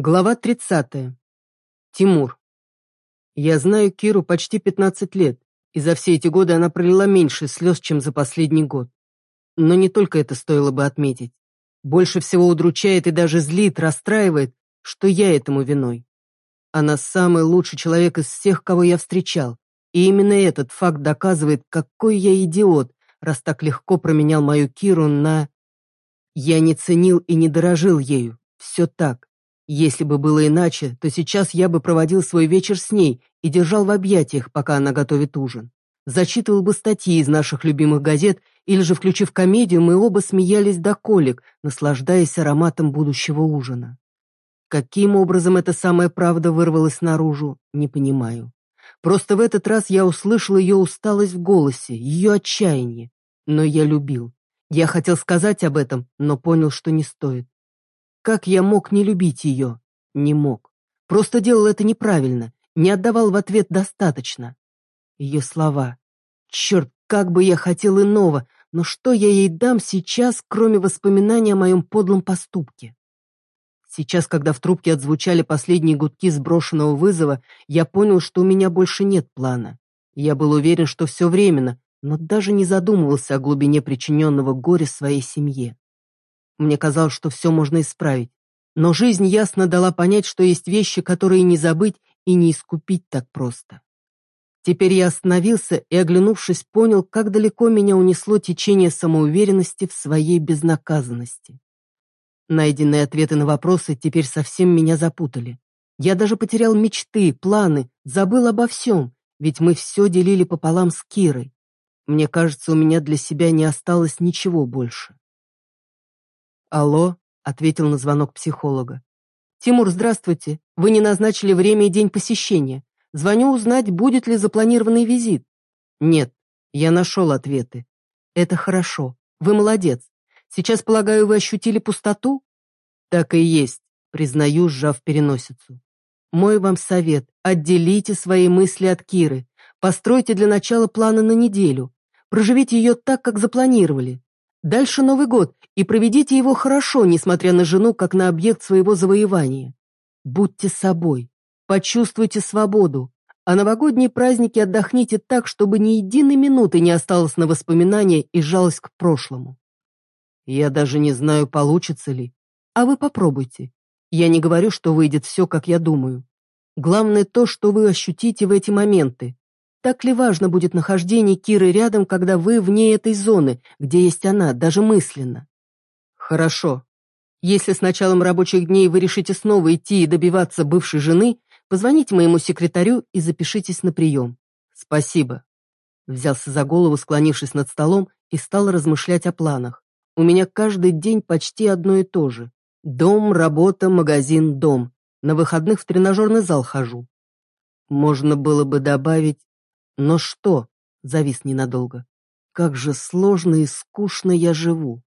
Глава 30. Тимур. Я знаю Киру почти 15 лет, и за все эти годы она пролила меньше слез, чем за последний год. Но не только это стоило бы отметить. Больше всего удручает и даже злит, расстраивает, что я этому виной. Она самый лучший человек из всех, кого я встречал, и именно этот факт доказывает, какой я идиот, раз так легко променял мою Киру на... Я не ценил и не дорожил ею, все так. Если бы было иначе, то сейчас я бы проводил свой вечер с ней и держал в объятиях, пока она готовит ужин. Зачитывал бы статьи из наших любимых газет, или же, включив комедию, мы оба смеялись до колик, наслаждаясь ароматом будущего ужина. Каким образом эта самая правда вырвалась наружу, не понимаю. Просто в этот раз я услышал ее усталость в голосе, ее отчаяние. Но я любил. Я хотел сказать об этом, но понял, что не стоит. Как я мог не любить ее? Не мог. Просто делал это неправильно, не отдавал в ответ достаточно. Ее слова. Черт, как бы я хотел иного, но что я ей дам сейчас, кроме воспоминаний о моем подлом поступке? Сейчас, когда в трубке отзвучали последние гудки сброшенного вызова, я понял, что у меня больше нет плана. Я был уверен, что все временно, но даже не задумывался о глубине причиненного горя своей семье. Мне казалось, что все можно исправить. Но жизнь ясно дала понять, что есть вещи, которые не забыть и не искупить так просто. Теперь я остановился и, оглянувшись, понял, как далеко меня унесло течение самоуверенности в своей безнаказанности. Найденные ответы на вопросы теперь совсем меня запутали. Я даже потерял мечты, планы, забыл обо всем, ведь мы все делили пополам с Кирой. Мне кажется, у меня для себя не осталось ничего больше. «Алло», — ответил на звонок психолога. «Тимур, здравствуйте. Вы не назначили время и день посещения. Звоню узнать, будет ли запланированный визит». «Нет, я нашел ответы». «Это хорошо. Вы молодец. Сейчас, полагаю, вы ощутили пустоту?» «Так и есть», — признаю, сжав переносицу. «Мой вам совет. Отделите свои мысли от Киры. Постройте для начала планы на неделю. Проживите ее так, как запланировали. Дальше Новый год, и проведите его хорошо, несмотря на жену, как на объект своего завоевания. Будьте собой, почувствуйте свободу, а новогодние праздники отдохните так, чтобы ни единой минуты не осталось на воспоминания и жалость к прошлому. Я даже не знаю, получится ли. А вы попробуйте. Я не говорю, что выйдет все, как я думаю. Главное то, что вы ощутите в эти моменты, так ли важно будет нахождение Киры рядом, когда вы вне этой зоны, где есть она, даже мысленно? Хорошо. Если с началом рабочих дней вы решите снова идти и добиваться бывшей жены, позвоните моему секретарю и запишитесь на прием. Спасибо. Взялся за голову, склонившись над столом, и стал размышлять о планах. У меня каждый день почти одно и то же. Дом, работа, магазин, дом. На выходных в тренажерный зал хожу. Можно было бы добавить но что? Завис ненадолго. Как же сложно и скучно я живу.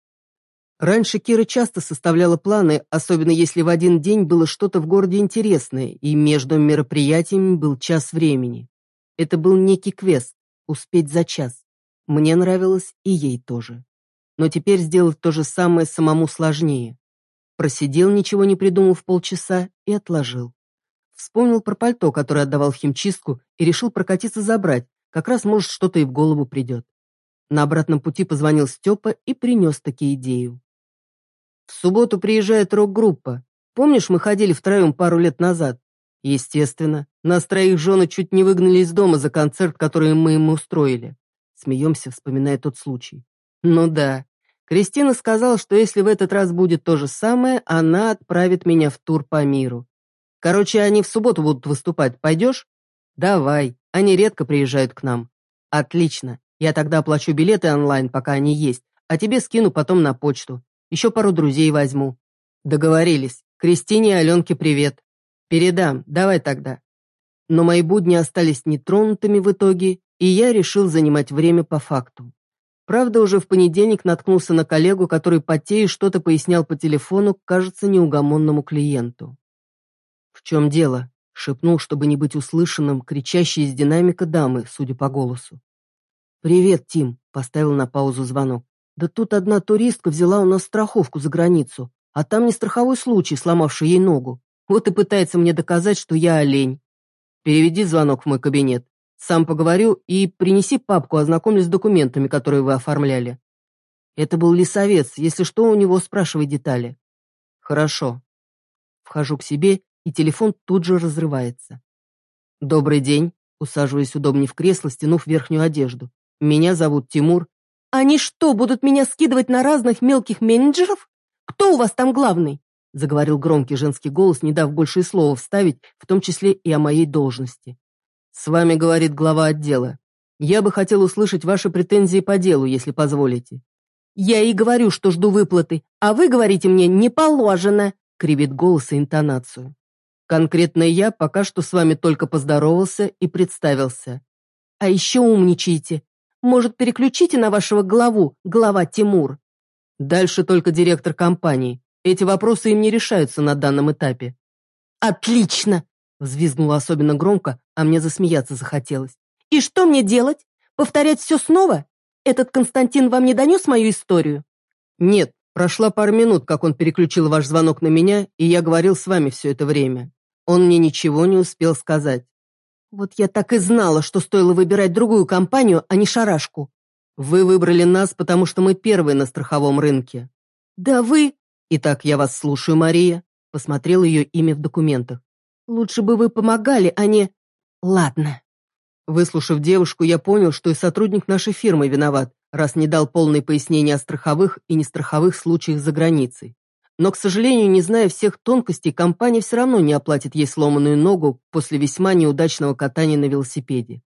Раньше Кира часто составляла планы, особенно если в один день было что-то в городе интересное, и между мероприятиями был час времени. Это был некий квест — успеть за час. Мне нравилось и ей тоже. Но теперь сделать то же самое самому сложнее. Просидел, ничего не придумав полчаса, и отложил. Вспомнил про пальто, которое отдавал в химчистку, и решил прокатиться забрать. Как раз, может, что-то и в голову придет. На обратном пути позвонил Степа и принес таки идею. В субботу приезжает рок-группа. Помнишь, мы ходили втроем пару лет назад? Естественно. Нас троих жены чуть не выгнали из дома за концерт, который мы им устроили. Смеемся, вспоминая тот случай. Ну да. Кристина сказала, что если в этот раз будет то же самое, она отправит меня в тур по миру. Короче, они в субботу будут выступать. Пойдешь? Давай. Они редко приезжают к нам. Отлично. Я тогда оплачу билеты онлайн, пока они есть, а тебе скину потом на почту. Еще пару друзей возьму. Договорились. Кристине и Аленке привет. Передам. Давай тогда. Но мои будни остались нетронутыми в итоге, и я решил занимать время по факту. Правда, уже в понедельник наткнулся на коллегу, который потея что-то пояснял по телефону, кажется, неугомонному клиенту. «В чем дело?» — шепнул, чтобы не быть услышанным, кричащий из динамика дамы, судя по голосу. «Привет, Тим», — поставил на паузу звонок. «Да тут одна туристка взяла у нас страховку за границу, а там не страховой случай, сломавший ей ногу. Вот и пытается мне доказать, что я олень. Переведи звонок в мой кабинет. Сам поговорю и принеси папку, ознакомлюсь с документами, которые вы оформляли. Это был лесовец, если что, у него спрашивай детали. Хорошо. Вхожу к себе, и телефон тут же разрывается. Добрый день. Усаживаясь удобнее в кресло, стянув верхнюю одежду. Меня зовут Тимур. Они что, будут меня скидывать на разных мелких менеджеров? Кто у вас там главный? Заговорил громкий женский голос, не дав больше и слова вставить, в том числе и о моей должности. С вами говорит глава отдела. Я бы хотел услышать ваши претензии по делу, если позволите. Я и говорю, что жду выплаты, а вы говорите мне «не положено», кривит голос и интонацию. Конкретно я пока что с вами только поздоровался и представился. А еще умничаете. Может, переключите на вашего главу, глава Тимур? Дальше только директор компании. Эти вопросы им не решаются на данном этапе. Отлично! Взвизгнула особенно громко, а мне засмеяться захотелось. И что мне делать? Повторять все снова? Этот Константин вам не донес мою историю? Нет, прошла пара минут, как он переключил ваш звонок на меня, и я говорил с вами все это время. Он мне ничего не успел сказать. Вот я так и знала, что стоило выбирать другую компанию, а не шарашку. Вы выбрали нас, потому что мы первые на страховом рынке. Да вы... Итак, я вас слушаю, Мария. Посмотрел ее имя в документах. Лучше бы вы помогали, а не... Ладно. Выслушав девушку, я понял, что и сотрудник нашей фирмы виноват, раз не дал полные пояснения о страховых и нестраховых случаях за границей. Но, к сожалению, не зная всех тонкостей, компания все равно не оплатит ей сломанную ногу после весьма неудачного катания на велосипеде.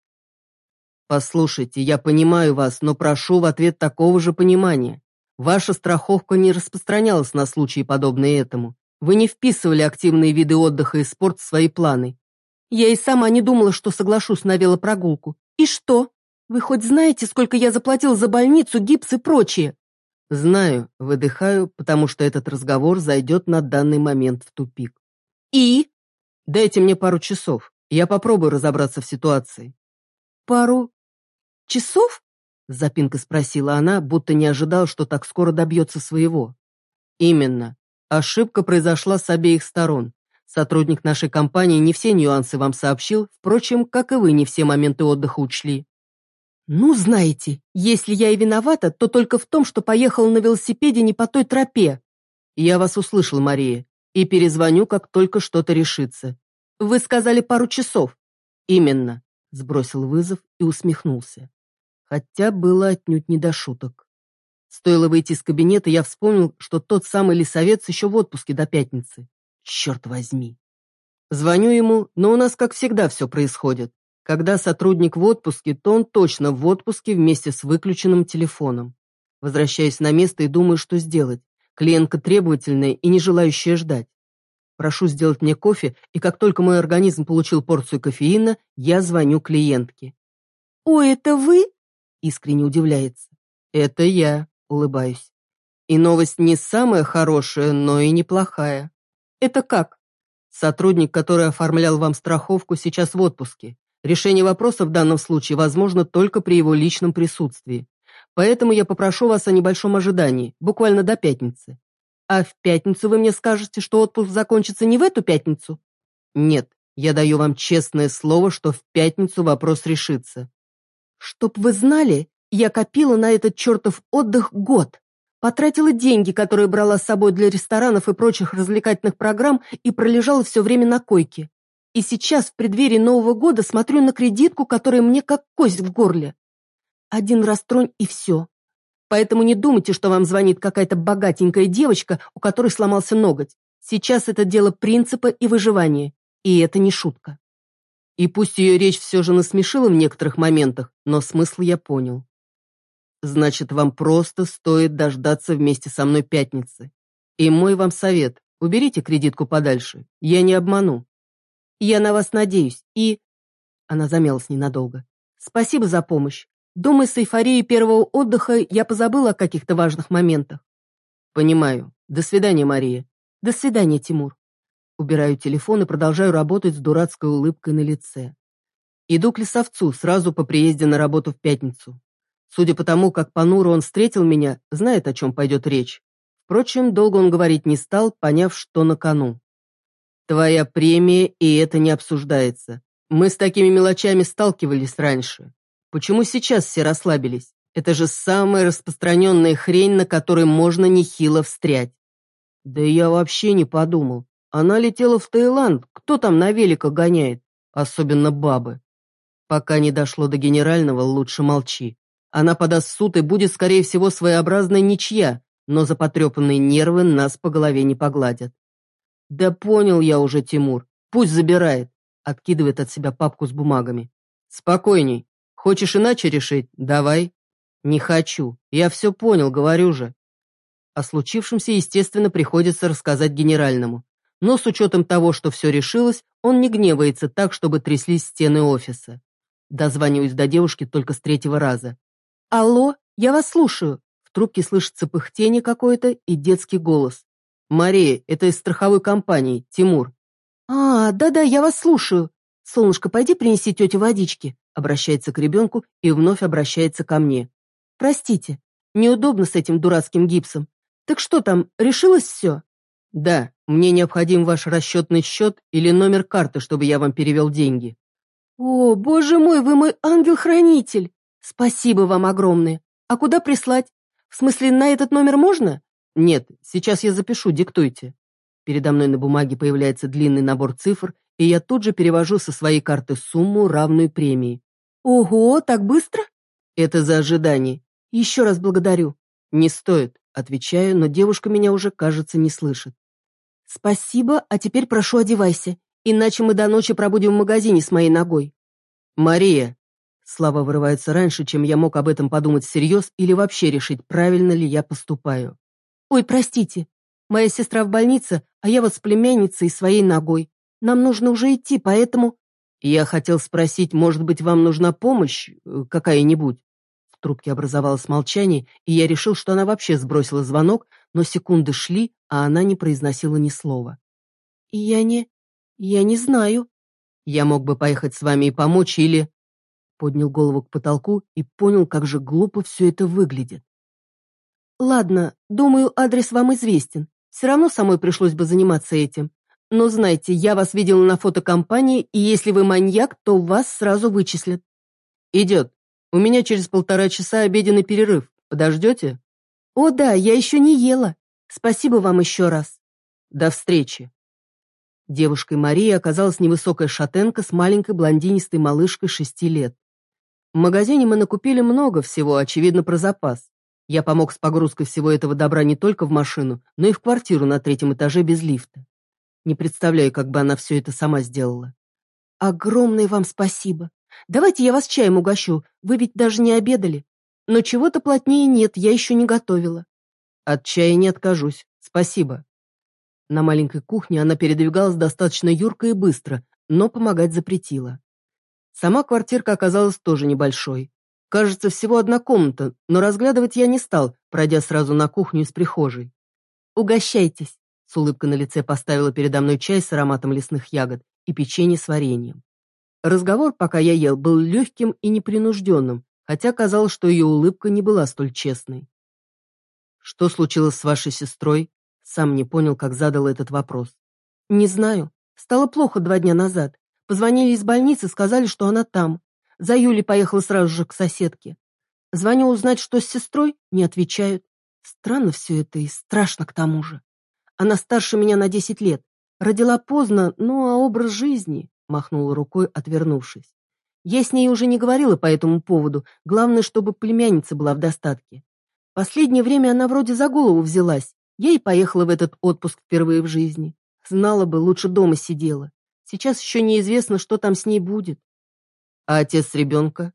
Послушайте, я понимаю вас, но прошу в ответ такого же понимания. Ваша страховка не распространялась на случаи, подобные этому. Вы не вписывали активные виды отдыха и спорт в свои планы. Я и сама не думала, что соглашусь на велопрогулку. И что? Вы хоть знаете, сколько я заплатил за больницу, гипс и прочее? Знаю, выдыхаю, потому что этот разговор зайдет на данный момент в тупик. И? Дайте мне пару часов, я попробую разобраться в ситуации. Пару часов? С запинкой спросила она, будто не ожидал, что так скоро добьется своего. Именно. Ошибка произошла с обеих сторон. Сотрудник нашей компании не все нюансы вам сообщил, впрочем, как и вы не все моменты отдыха учли. «Ну, знаете, если я и виновата, то только в том, что поехала на велосипеде не по той тропе». «Я вас услышал, Мария, и перезвоню, как только что-то решится». «Вы сказали пару часов». «Именно», — сбросил вызов и усмехнулся. Хотя было отнюдь не до шуток. Стоило выйти из кабинета, я вспомнил, что тот самый лесовец еще в отпуске до пятницы. Черт возьми. Звоню ему, но у нас, как всегда, все происходит. Когда сотрудник в отпуске, то он точно в отпуске вместе с выключенным телефоном. Возвращаюсь на место и думаю, что сделать. Клиентка требовательная и не желающая ждать. Прошу сделать мне кофе, и как только мой организм получил порцию кофеина, я звоню клиентке. «О, это вы?» – искренне удивляется. «Это я», – улыбаюсь. И новость не самая хорошая, но и неплохая. «Это как?» Сотрудник, который оформлял вам страховку, сейчас в отпуске. Решение вопроса в данном случае возможно только при его личном присутствии. Поэтому я попрошу вас о небольшом ожидании, буквально до пятницы. А в пятницу вы мне скажете, что отпуск закончится не в эту пятницу? Нет, я даю вам честное слово, что в пятницу вопрос решится. Чтоб вы знали, я копила на этот чертов отдых год. Потратила деньги, которые брала с собой для ресторанов и прочих развлекательных программ и пролежала все время на койке. И сейчас, в преддверии Нового года, смотрю на кредитку, которая мне как кость в горле. Один раз тронь и все. Поэтому не думайте, что вам звонит какая-то богатенькая девочка, у которой сломался ноготь. Сейчас это дело принципа и выживания. И это не шутка. И пусть ее речь все же насмешила в некоторых моментах, но смысл я понял. Значит, вам просто стоит дождаться вместе со мной пятницы. И мой вам совет, уберите кредитку подальше, я не обману. Я на вас надеюсь, и...» Она замялась ненадолго. «Спасибо за помощь. Думаю, с эйфорией первого отдыха я позабыла о каких-то важных моментах». «Понимаю. До свидания, Мария». «До свидания, Тимур». Убираю телефон и продолжаю работать с дурацкой улыбкой на лице. Иду к лесовцу сразу по приезде на работу в пятницу. Судя по тому, как понуро он встретил меня, знает, о чем пойдет речь. Впрочем, долго он говорить не стал, поняв, что на кону. Твоя премия, и это не обсуждается. Мы с такими мелочами сталкивались раньше. Почему сейчас все расслабились? Это же самая распространенная хрень, на которой можно нехило встрять. Да я вообще не подумал. Она летела в Таиланд. Кто там на великах гоняет? Особенно бабы. Пока не дошло до генерального, лучше молчи. Она подаст суд и будет, скорее всего, своеобразная ничья, но за потрепанные нервы нас по голове не погладят. Да понял я уже, Тимур. Пусть забирает. Откидывает от себя папку с бумагами. Спокойней. Хочешь иначе решить? Давай. Не хочу. Я все понял, говорю же. О случившемся, естественно, приходится рассказать генеральному. Но с учетом того, что все решилось, он не гневается так, чтобы тряслись стены офиса. Дозваниваюсь до девушки только с третьего раза. «Алло, я вас слушаю!» В трубке слышится пыхтение какое-то и детский голос. «Мария, это из страховой компании, Тимур». «А, да-да, я вас слушаю. Солнышко, пойди принеси тете водички», обращается к ребенку и вновь обращается ко мне. «Простите, неудобно с этим дурацким гипсом. Так что там, решилось все?» «Да, мне необходим ваш расчетный счет или номер карты, чтобы я вам перевел деньги». «О, боже мой, вы мой ангел-хранитель! Спасибо вам огромное! А куда прислать? В смысле, на этот номер можно?» «Нет, сейчас я запишу, диктуйте». Передо мной на бумаге появляется длинный набор цифр, и я тут же перевожу со своей карты сумму, равную премии. «Ого, так быстро?» «Это за ожидание. Еще раз благодарю». «Не стоит», — отвечаю, но девушка меня уже, кажется, не слышит. «Спасибо, а теперь прошу одевайся иначе мы до ночи пробудем в магазине с моей ногой». «Мария!» Слава вырывается раньше, чем я мог об этом подумать всерьез или вообще решить, правильно ли я поступаю. «Ой, простите, моя сестра в больнице, а я вот с племянницей своей ногой. Нам нужно уже идти, поэтому...» «Я хотел спросить, может быть, вам нужна помощь э, какая-нибудь?» В трубке образовалось молчание, и я решил, что она вообще сбросила звонок, но секунды шли, а она не произносила ни слова. «Я не... «Я не знаю». «Я мог бы поехать с вами и помочь, или...» Поднял голову к потолку и понял, как же глупо все это выглядит. «Ладно, думаю, адрес вам известен. Все равно самой пришлось бы заниматься этим. Но знайте, я вас видела на фотокомпании, и если вы маньяк, то вас сразу вычислят». «Идет. У меня через полтора часа обеденный перерыв. Подождете?» «О да, я еще не ела. Спасибо вам еще раз». «До встречи». Девушкой Марии оказалась невысокая шатенка с маленькой блондинистой малышкой шести лет. В магазине мы накупили много всего, очевидно, про запас. Я помог с погрузкой всего этого добра не только в машину, но и в квартиру на третьем этаже без лифта. Не представляю, как бы она все это сама сделала. Огромное вам спасибо. Давайте я вас чаем угощу, вы ведь даже не обедали. Но чего-то плотнее нет, я еще не готовила. От чая не откажусь, спасибо. На маленькой кухне она передвигалась достаточно юрко и быстро, но помогать запретила. Сама квартирка оказалась тоже небольшой. Кажется, всего одна комната, но разглядывать я не стал, пройдя сразу на кухню из прихожей. «Угощайтесь», — с улыбкой на лице поставила передо мной чай с ароматом лесных ягод и печенье с вареньем. Разговор, пока я ел, был легким и непринужденным, хотя казалось, что ее улыбка не была столь честной. «Что случилось с вашей сестрой?» Сам не понял, как задал этот вопрос. «Не знаю. Стало плохо два дня назад. Позвонили из больницы, сказали, что она там. За Юлей поехала сразу же к соседке. Звоню узнать, что с сестрой, не отвечают. Странно все это и страшно к тому же. Она старше меня на десять лет. Родила поздно, ну а образ жизни...» махнула рукой, отвернувшись. Я с ней уже не говорила по этому поводу, главное, чтобы племянница была в достатке. Последнее время она вроде за голову взялась, я и поехала в этот отпуск впервые в жизни. Знала бы, лучше дома сидела. Сейчас еще неизвестно, что там с ней будет. А отец ребенка?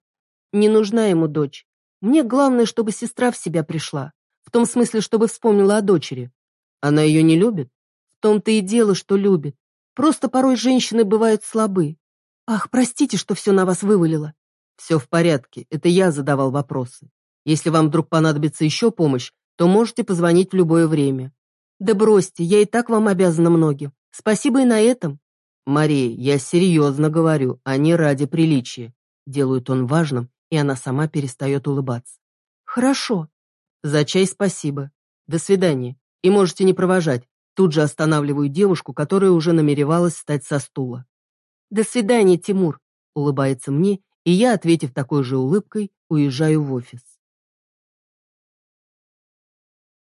Не нужна ему дочь. Мне главное, чтобы сестра в себя пришла. В том смысле, чтобы вспомнила о дочери. Она ее не любит? В том-то и дело, что любит. Просто порой женщины бывают слабы. Ах, простите, что все на вас вывалило. Все в порядке, это я задавал вопросы. Если вам вдруг понадобится еще помощь, то можете позвонить в любое время. Да бросьте, я и так вам обязана многим. Спасибо и на этом. Мария, я серьезно говорю, а не ради приличия. Делает он важным, и она сама перестает улыбаться. Хорошо. За чай спасибо. До свидания. И можете не провожать. Тут же останавливаю девушку, которая уже намеревалась встать со стула. «До свидания, Тимур», — улыбается мне, и я, ответив такой же улыбкой, уезжаю в офис.